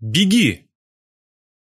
Беги!»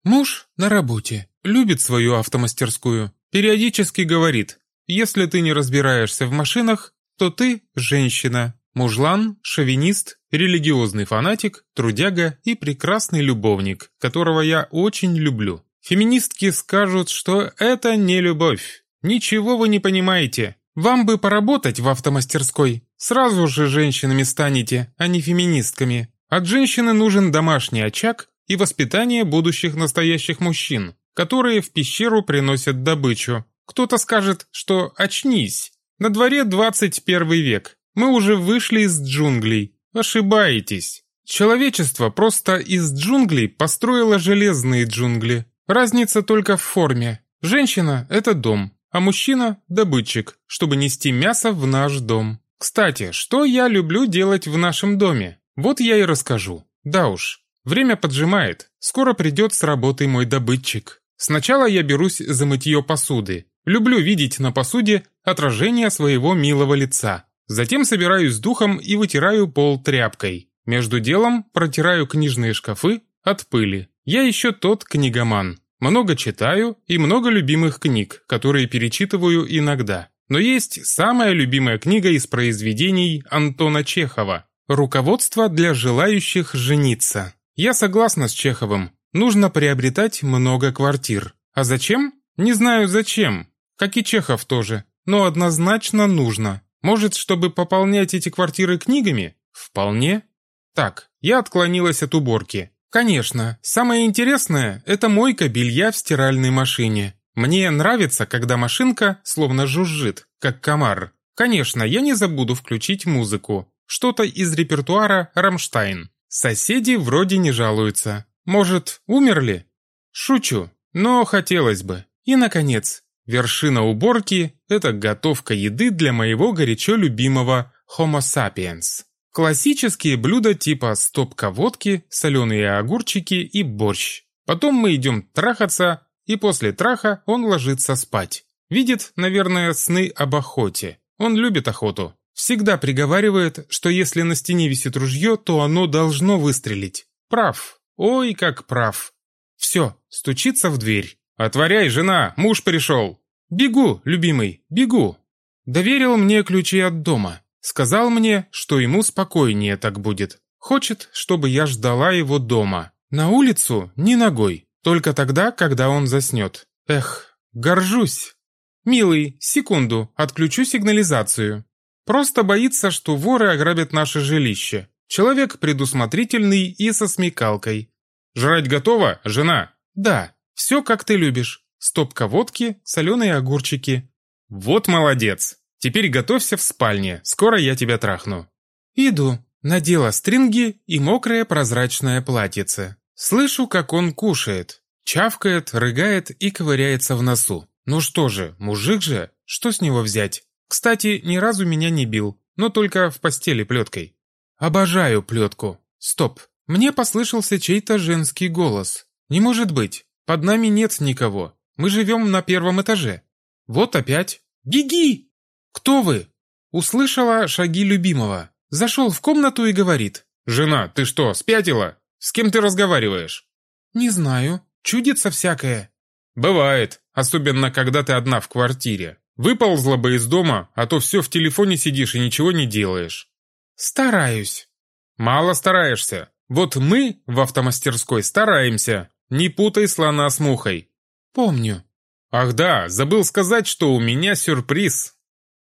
Муж на работе, любит свою автомастерскую. Периодически говорит, если ты не разбираешься в машинах, то ты женщина, мужлан, шовинист, религиозный фанатик, трудяга и прекрасный любовник, которого я очень люблю. Феминистки скажут, что это не любовь. Ничего вы не понимаете. Вам бы поработать в автомастерской. Сразу же женщинами станете, а не феминистками. От женщины нужен домашний очаг и воспитание будущих настоящих мужчин, которые в пещеру приносят добычу. Кто-то скажет, что очнись. На дворе 21 век. Мы уже вышли из джунглей. Ошибаетесь. Человечество просто из джунглей построило железные джунгли. Разница только в форме. Женщина – это дом, а мужчина – добытчик, чтобы нести мясо в наш дом. Кстати, что я люблю делать в нашем доме? Вот я и расскажу. Да уж, время поджимает. Скоро придет с работы мой добытчик. Сначала я берусь за мытье посуды. Люблю видеть на посуде отражение своего милого лица. Затем собираюсь с духом и вытираю пол тряпкой. Между делом протираю книжные шкафы от пыли. Я еще тот книгоман. Много читаю и много любимых книг, которые перечитываю иногда. Но есть самая любимая книга из произведений Антона Чехова «Руководство для желающих жениться». Я согласна с Чеховым. Нужно приобретать много квартир. А зачем? Не знаю зачем. Как и Чехов тоже. Но однозначно нужно. Может, чтобы пополнять эти квартиры книгами? Вполне. Так, я отклонилась от уборки. Конечно, самое интересное – это мойка белья в стиральной машине. Мне нравится, когда машинка словно жужжит, как комар. Конечно, я не забуду включить музыку. Что-то из репертуара «Рамштайн». Соседи вроде не жалуются. Может, умерли? Шучу, но хотелось бы. И, наконец, вершина уборки – это готовка еды для моего горячо любимого Homo sapiens. Классические блюда типа стопка водки, соленые огурчики и борщ. Потом мы идем трахаться и после траха он ложится спать. Видит, наверное, сны об охоте. Он любит охоту. Всегда приговаривает, что если на стене висит ружье, то оно должно выстрелить. Прав. Ой, как прав. Все, стучится в дверь. «Отворяй, жена, муж пришел!» «Бегу, любимый, бегу!» Доверил мне ключи от дома. Сказал мне, что ему спокойнее так будет. Хочет, чтобы я ждала его дома. На улицу ни ногой. Только тогда, когда он заснет. Эх, горжусь. Милый, секунду, отключу сигнализацию. Просто боится, что воры ограбят наше жилище. Человек предусмотрительный и со смекалкой. Жрать готово, жена? Да, все как ты любишь. Стопка водки, соленые огурчики. Вот молодец. Теперь готовься в спальне, скоро я тебя трахну. Иду. Надела стринги и мокрое прозрачное платьице. Слышу, как он кушает. Чавкает, рыгает и ковыряется в носу. Ну что же, мужик же, что с него взять? Кстати, ни разу меня не бил, но только в постели плеткой. Обожаю плетку. Стоп, мне послышался чей-то женский голос. Не может быть, под нами нет никого. Мы живем на первом этаже. Вот опять. Беги! Кто вы? Услышала шаги любимого. Зашел в комнату и говорит. «Жена, ты что, спятила? С кем ты разговариваешь?» «Не знаю. Чудится всякое». «Бывает, особенно когда ты одна в квартире. Выползла бы из дома, а то все в телефоне сидишь и ничего не делаешь». «Стараюсь». «Мало стараешься. Вот мы в автомастерской стараемся. Не путай слона с мухой». «Помню». «Ах да, забыл сказать, что у меня сюрприз».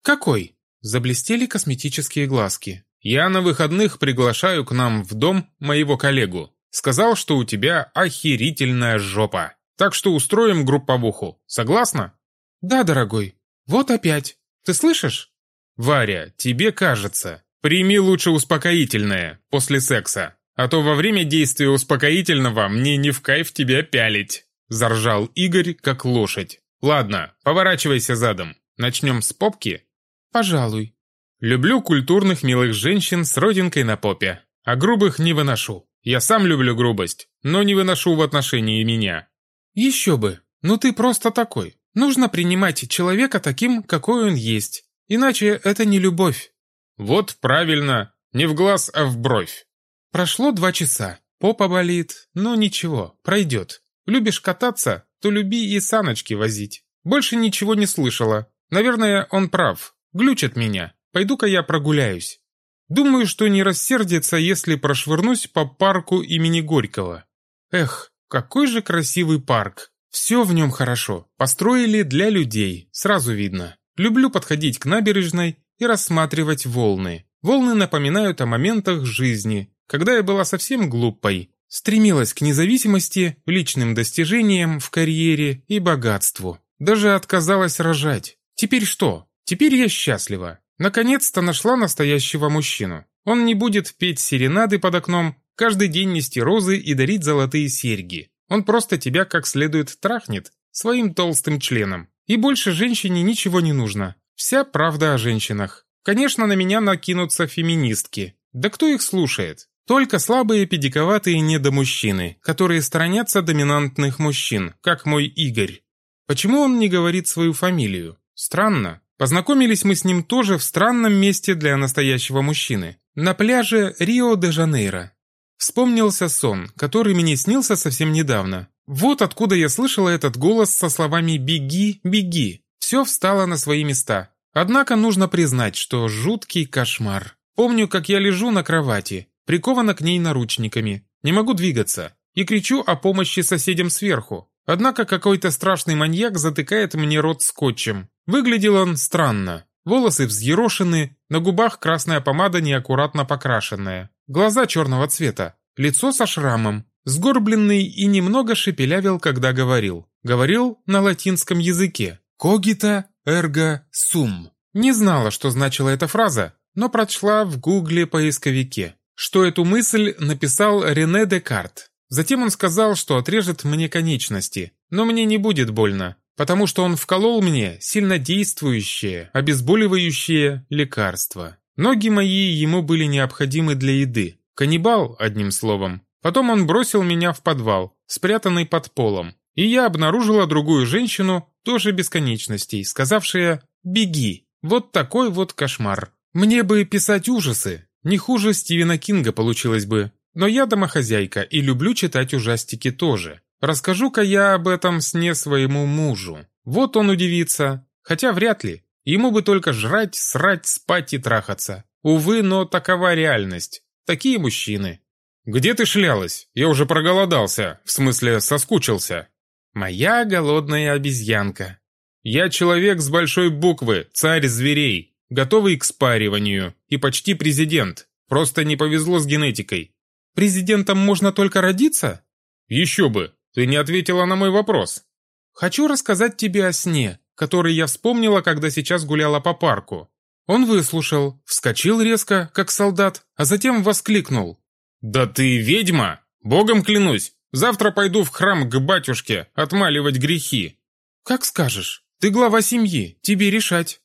«Какой?» Заблестели косметические глазки. Я на выходных приглашаю к нам в дом моего коллегу. Сказал, что у тебя охерительная жопа. Так что устроим групповуху. Согласна? Да, дорогой. Вот опять. Ты слышишь? Варя, тебе кажется. Прими лучше успокоительное после секса. А то во время действия успокоительного мне не в кайф тебя пялить. Заржал Игорь, как лошадь. Ладно, поворачивайся задом. Начнем с попки? Пожалуй. Люблю культурных милых женщин с родинкой на попе, а грубых не выношу. Я сам люблю грубость, но не выношу в отношении меня. Еще бы, ну ты просто такой. Нужно принимать человека таким, какой он есть. Иначе это не любовь. Вот правильно, не в глаз, а в бровь. Прошло два часа. Попа болит, но ничего, пройдет. Любишь кататься, то люби и саночки возить. Больше ничего не слышала. Наверное, он прав. Глючит меня. Пойду-ка я прогуляюсь. Думаю, что не рассердится, если прошвырнусь по парку имени Горького. Эх, какой же красивый парк. Все в нем хорошо. Построили для людей, сразу видно. Люблю подходить к набережной и рассматривать волны. Волны напоминают о моментах жизни, когда я была совсем глупой, стремилась к независимости, личным достижениям в карьере и богатству. Даже отказалась рожать. Теперь что? Теперь я счастлива. Наконец-то нашла настоящего мужчину. Он не будет петь серенады под окном, каждый день нести розы и дарить золотые серьги. Он просто тебя как следует трахнет своим толстым членом. И больше женщине ничего не нужно. Вся правда о женщинах. Конечно, на меня накинутся феминистки. Да кто их слушает? Только слабые педиковатые недомужчины, которые сторонятся доминантных мужчин, как мой Игорь. Почему он не говорит свою фамилию? Странно. Познакомились мы с ним тоже в странном месте для настоящего мужчины. На пляже Рио-де-Жанейро. Вспомнился сон, который мне снился совсем недавно. Вот откуда я слышала этот голос со словами «беги, беги». Все встало на свои места. Однако нужно признать, что жуткий кошмар. Помню, как я лежу на кровати, прикована к ней наручниками, не могу двигаться, и кричу о помощи соседям сверху. Однако какой-то страшный маньяк затыкает мне рот скотчем. Выглядел он странно. Волосы взъерошены, на губах красная помада неаккуратно покрашенная, глаза черного цвета, лицо со шрамом, сгорбленный и немного шепелявил, когда говорил. Говорил на латинском языке. «Когита эрго сум». Не знала, что значила эта фраза, но прочла в гугле поисковике что эту мысль написал Рене Декарт. Затем он сказал, что отрежет мне конечности, но мне не будет больно, потому что он вколол мне сильнодействующее, обезболивающее лекарство. Ноги мои ему были необходимы для еды. Каннибал, одним словом. Потом он бросил меня в подвал, спрятанный под полом. И я обнаружила другую женщину, тоже без конечностей, сказавшая «беги». Вот такой вот кошмар. Мне бы писать ужасы, не хуже Стивена Кинга получилось бы. Но я домохозяйка и люблю читать ужастики тоже. Расскажу-ка я об этом сне своему мужу. Вот он удивится. Хотя вряд ли. Ему бы только жрать, срать, спать и трахаться. Увы, но такова реальность. Такие мужчины. «Где ты шлялась? Я уже проголодался. В смысле, соскучился». «Моя голодная обезьянка». «Я человек с большой буквы, царь зверей готовый к спариванию и почти президент. Просто не повезло с генетикой. Президентом можно только родиться? Еще бы, ты не ответила на мой вопрос. Хочу рассказать тебе о сне, который я вспомнила, когда сейчас гуляла по парку. Он выслушал, вскочил резко, как солдат, а затем воскликнул. «Да ты ведьма! Богом клянусь! Завтра пойду в храм к батюшке отмаливать грехи!» «Как скажешь. Ты глава семьи, тебе решать».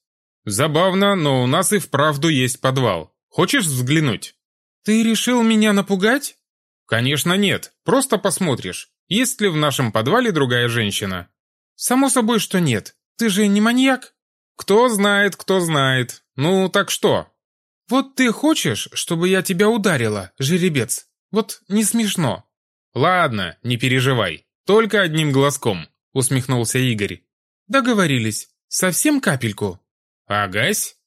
«Забавно, но у нас и вправду есть подвал. Хочешь взглянуть?» «Ты решил меня напугать?» «Конечно нет. Просто посмотришь, есть ли в нашем подвале другая женщина». «Само собой, что нет. Ты же не маньяк?» «Кто знает, кто знает. Ну, так что?» «Вот ты хочешь, чтобы я тебя ударила, жеребец? Вот не смешно». «Ладно, не переживай. Только одним глазком», — усмехнулся Игорь. «Договорились. Совсем капельку». «Агась?»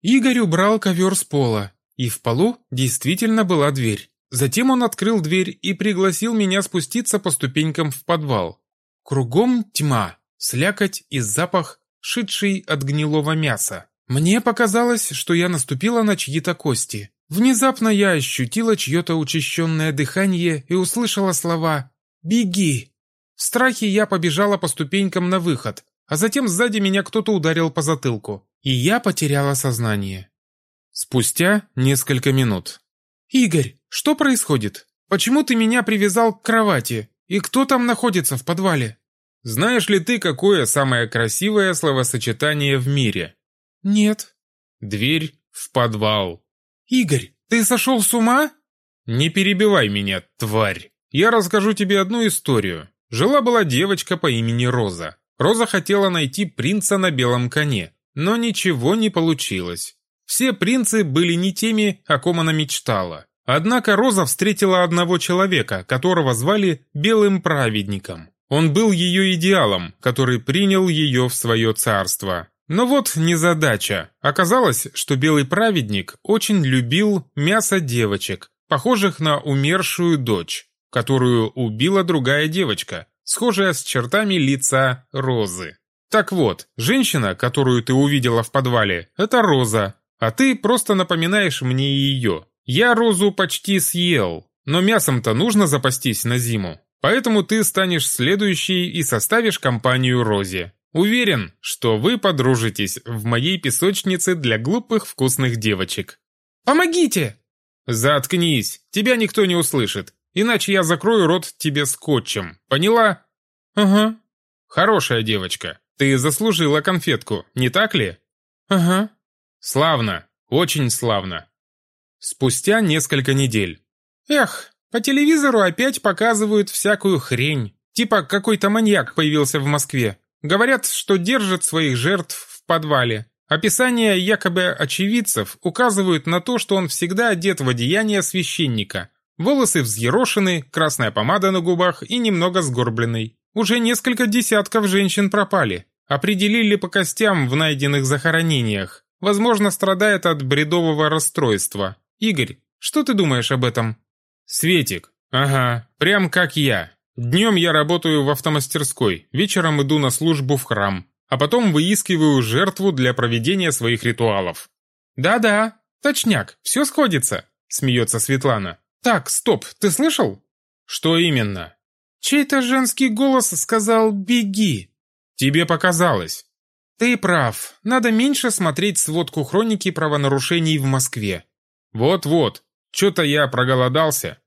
Игорь убрал ковер с пола, и в полу действительно была дверь. Затем он открыл дверь и пригласил меня спуститься по ступенькам в подвал. Кругом тьма, слякоть и запах, шедший от гнилого мяса. Мне показалось, что я наступила на чьи-то кости. Внезапно я ощутила чье-то учащенное дыхание и услышала слова «Беги!». В страхе я побежала по ступенькам на выход, а затем сзади меня кто-то ударил по затылку и я потеряла сознание. Спустя несколько минут. «Игорь, что происходит? Почему ты меня привязал к кровати? И кто там находится в подвале?» «Знаешь ли ты, какое самое красивое словосочетание в мире?» «Нет». «Дверь в подвал». «Игорь, ты сошел с ума?» «Не перебивай меня, тварь. Я расскажу тебе одну историю. Жила-была девочка по имени Роза. Роза хотела найти принца на белом коне, но ничего не получилось. Все принцы были не теми, о ком она мечтала. Однако Роза встретила одного человека, которого звали Белым Праведником. Он был ее идеалом, который принял ее в свое царство. Но вот незадача. Оказалось, что Белый Праведник очень любил мясо девочек, похожих на умершую дочь, которую убила другая девочка, схожая с чертами лица Розы. Так вот, женщина, которую ты увидела в подвале, это Роза, а ты просто напоминаешь мне ее. Я Розу почти съел, но мясом-то нужно запастись на зиму. Поэтому ты станешь следующей и составишь компанию Розе. Уверен, что вы подружитесь в моей песочнице для глупых вкусных девочек. Помогите! Заткнись, тебя никто не услышит, иначе я закрою рот тебе скотчем. Поняла? Ага. Хорошая девочка. Ты заслужила конфетку, не так ли? Ага. Славно, очень славно. Спустя несколько недель. Эх, по телевизору опять показывают всякую хрень. Типа какой-то маньяк появился в Москве. Говорят, что держит своих жертв в подвале. Описания якобы очевидцев указывают на то, что он всегда одет в одеяние священника. Волосы взъерошены, красная помада на губах и немного сгорбленный. Уже несколько десятков женщин пропали. Определили по костям в найденных захоронениях. Возможно, страдает от бредового расстройства. Игорь, что ты думаешь об этом? «Светик. Ага, прям как я. Днем я работаю в автомастерской, вечером иду на службу в храм, а потом выискиваю жертву для проведения своих ритуалов». «Да-да, точняк, все сходится», — смеется Светлана. «Так, стоп, ты слышал?» «Что именно?» «Чей-то женский голос сказал «беги». «Тебе показалось». «Ты прав, надо меньше смотреть сводку хроники правонарушений в Москве». «Вот-вот, что-то я проголодался.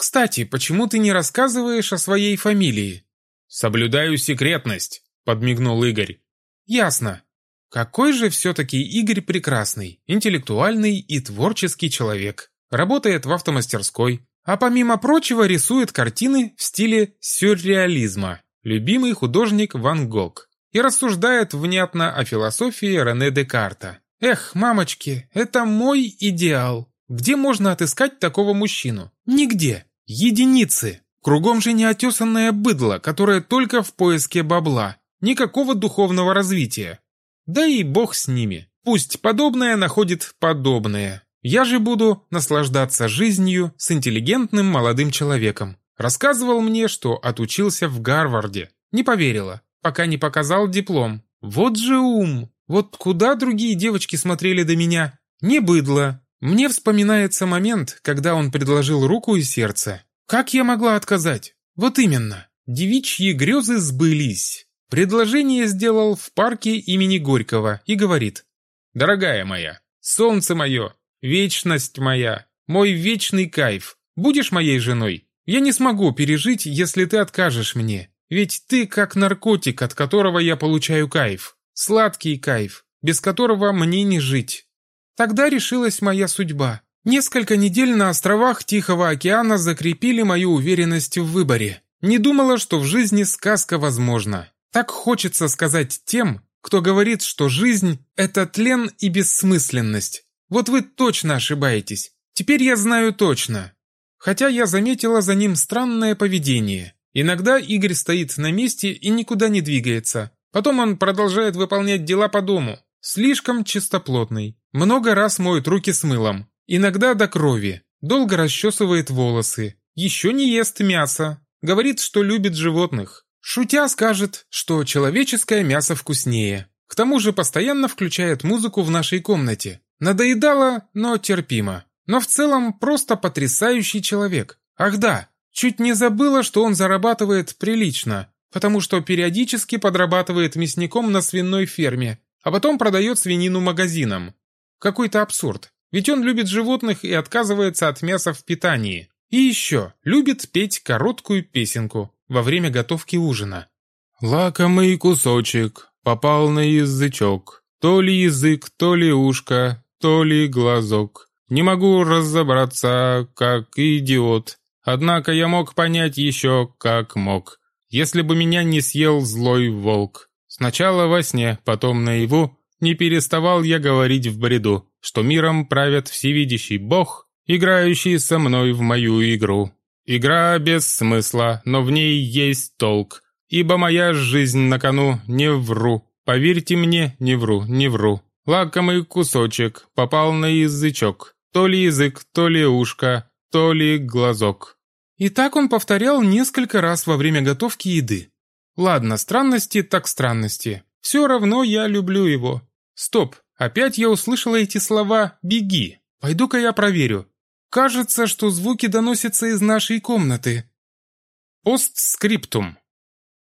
Кстати, почему ты не рассказываешь о своей фамилии? Соблюдаю секретность, подмигнул Игорь. Ясно. Какой же все-таки Игорь прекрасный, интеллектуальный и творческий человек. Работает в автомастерской, а помимо прочего рисует картины в стиле сюрреализма. Любимый художник Ван Гог. И рассуждает внятно о философии Рене Декарта. Эх, мамочки, это мой идеал. Где можно отыскать такого мужчину? Нигде. Единицы. Кругом же неотесанное быдло, которое только в поиске бабла. Никакого духовного развития. Да и бог с ними. Пусть подобное находит подобное. Я же буду наслаждаться жизнью с интеллигентным молодым человеком. Рассказывал мне, что отучился в Гарварде. Не поверила, пока не показал диплом. Вот же ум! Вот куда другие девочки смотрели до меня? Не быдло, мне вспоминается момент, когда он предложил руку и сердце. Как я могла отказать? Вот именно. Девичьи грезы сбылись. Предложение сделал в парке имени Горького и говорит. «Дорогая моя, солнце мое, вечность моя, мой вечный кайф, будешь моей женой? Я не смогу пережить, если ты откажешь мне. Ведь ты как наркотик, от которого я получаю кайф. Сладкий кайф, без которого мне не жить. Тогда решилась моя судьба. Несколько недель на островах Тихого океана закрепили мою уверенность в выборе. Не думала, что в жизни сказка возможна. Так хочется сказать тем, кто говорит, что жизнь – это тлен и бессмысленность. Вот вы точно ошибаетесь. Теперь я знаю точно. Хотя я заметила за ним странное поведение. Иногда Игорь стоит на месте и никуда не двигается. Потом он продолжает выполнять дела по дому. Слишком чистоплотный. Много раз моет руки с мылом. Иногда до крови. Долго расчесывает волосы. Еще не ест мясо. Говорит, что любит животных. Шутя скажет, что человеческое мясо вкуснее. К тому же постоянно включает музыку в нашей комнате. Надоедало, но терпимо. Но в целом просто потрясающий человек. Ах да, чуть не забыла, что он зарабатывает прилично, потому что периодически подрабатывает мясником на свиной ферме а потом продает свинину магазинам. Какой-то абсурд. Ведь он любит животных и отказывается от мяса в питании. И еще любит петь короткую песенку во время готовки ужина. «Лакомый кусочек попал на язычок. То ли язык, то ли ушко, то ли глазок. Не могу разобраться, как идиот. Однако я мог понять еще, как мог. Если бы меня не съел злой волк. Сначала во сне, потом наяву, не переставал я говорить в бреду, что миром правят всевидящий Бог играющий со мной в мою игру. Игра без смысла, но в ней есть толк, ибо моя жизнь на кону, не вру. Поверьте мне, не вру, не вру. Лакомый кусочек попал на язычок. То ли язык, то ли ушко, то ли глазок. И так он повторял несколько раз во время готовки еды. Ладно, странности так странности. Все равно я люблю его. Стоп, опять я услышала эти слова «беги». Пойду-ка я проверю. Кажется, что звуки доносятся из нашей комнаты. Постскриптум.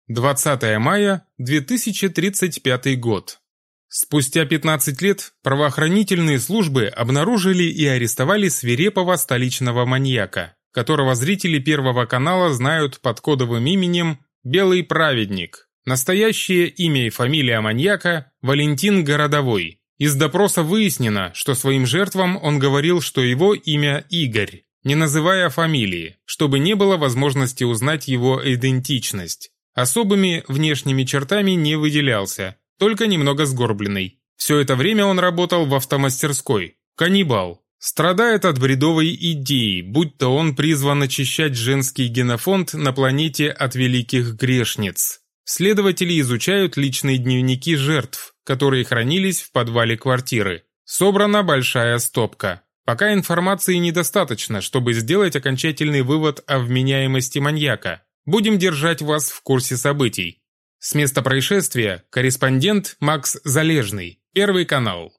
20 мая 2035 год. Спустя 15 лет правоохранительные службы обнаружили и арестовали свирепого столичного маньяка, которого зрители Первого канала знают под кодовым именем «Белый праведник». Настоящее имя и фамилия маньяка – Валентин Городовой. Из допроса выяснено, что своим жертвам он говорил, что его имя Игорь, не называя фамилии, чтобы не было возможности узнать его идентичность. Особыми внешними чертами не выделялся, только немного сгорбленный. Все это время он работал в автомастерской. Каннибал. Страдает от бредовой идеи, будто он призван очищать женский генофонд на планете от великих грешниц. Следователи изучают личные дневники жертв, которые хранились в подвале квартиры. Собрана большая стопка. Пока информации недостаточно, чтобы сделать окончательный вывод о вменяемости маньяка. Будем держать вас в курсе событий. С места происшествия корреспондент Макс Залежный, Первый канал.